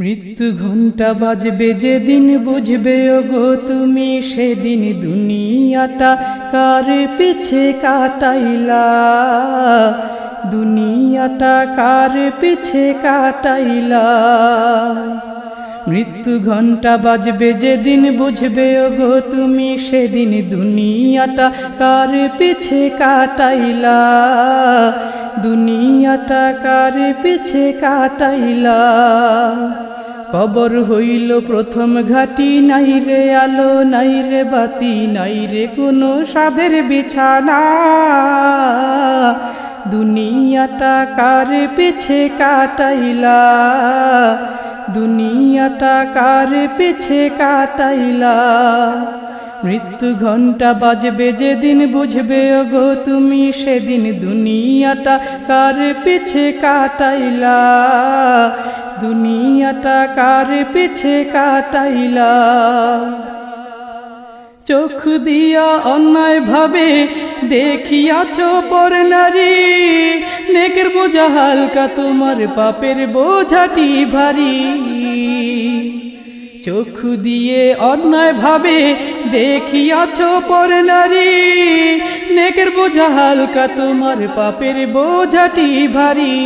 মৃত্যু ঘণ্টা বাজবে যেদিন বুঝবে গো তুমি সেদিন দুনিয়াটা কার পিছে কাটাইলা? দুনিয়াটা কার পিছে কাটাইলা? মৃত্যু ঘণ্টা বাজবে যেদিন বুঝবে গো তুমি সেদিন দুনিয়াটা কার পিছে কাটাইলা? দুনিয়াটা কার পিছে কাটাইলা? কবর হইল প্রথম ঘাটি, নাই রে আলো, নাই রে বাতি, নাই রে কোনো সাদের বিছানা। দুনিয়াটা কার পিছে কাটাইলা? দুনিয়াটা কার পিছে কাটাইলা? মৃত্যু ঘণ্টা বাজবে যেদিন বুঝবে, ওগো তুমি সেদিন দুনিয়াটা কার পিছে কাটাইলা? দুনিয়াটা কার পিছে কাটাইলা? চোখ দিয়া অন্যায় ভাবে দেখিয়াছ পর নারী, নেকের বোঝা হালকা তোমার পাপের বোঝাটি ভারী। চোখ দিয়ে অন্যায় ভাবে দেখিয়াছ পর নারী, নেকের বোঝা হালকা, তোমার পাপের বোঝাটি ভারী।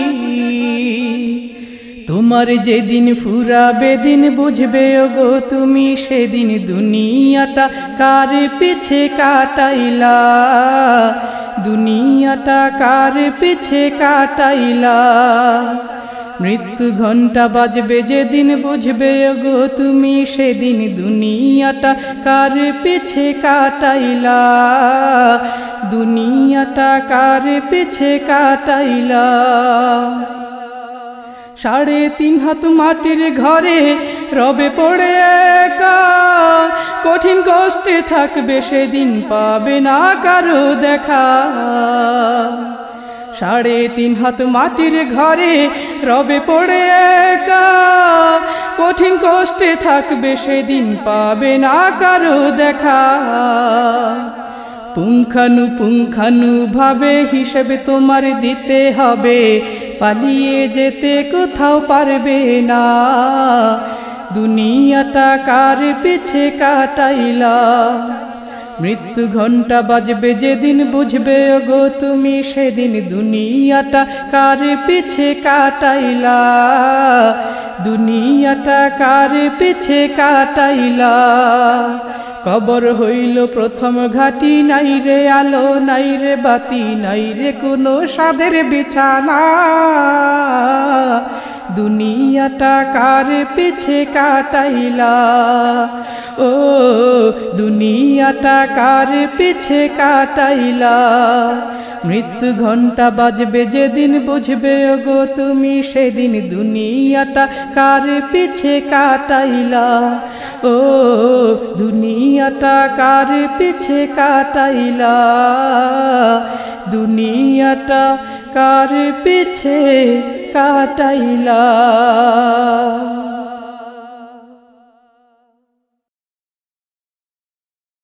তোমার যেদিন ফুরাবে দিন বুঝবে গো তুমি সেদিন দুনিয়াটা কার পিছে কাটাইলা? দুনিয়াটা কার পিছে কাটাইলা? মৃত্যু ঘণ্টা বাজবে যেদিন বুঝবে গো তুমি সেদিন দুনিয়াটা কার পিছে কাটাইলা? দুনিয়াটা কার পিছে কাটাইলা? সাড়ে তিন হাত মাটির ঘরে রবে পড়ে একা। কঠিন কষ্টে থাকবে সেদিন, পাবে না কারও দেখা। সাড়ে তিন হাত মাটির ঘরে রবে পড়ে একা। কঠিন কষ্টে থাকবে সেদিন, পাবে না কারও দেখা। পুঙ্খানু পুঙ্খানু ভাবে হিসেবে তোমার দিতে হবে, পালিয়ে যেতে কোথাও পারবে না। দুনিয়াটা কার পিছে কাটাইলা? মৃত্যু ঘণ্টা বাজবে যেদিন বুঝবে গো তুমি সেদিন দুনিয়াটা কার পিছে কাটাইলা? দুনিয়াটা কার পিছে কাটাইলা? কবর হইল প্রথম ঘাটি, নাই রে আলো, নাই রে বাতি, নাই রে কোনো সাদের বিছানা। দুনিয়াটা কার পিছে কাটাইলা? ও, দুনিয়াটা কার পিছে কাটাইলা? মৃত্যু ঘণ্টা বাজবে যেদিন বুঝবে গো তুমি সেদিন দুনিয়াটা কার পিছে কাটাইলা? ও, দুনিয়াটা কার পিছে কাটাইলা? দুনিয়াটা কার পিছে কাটাইলা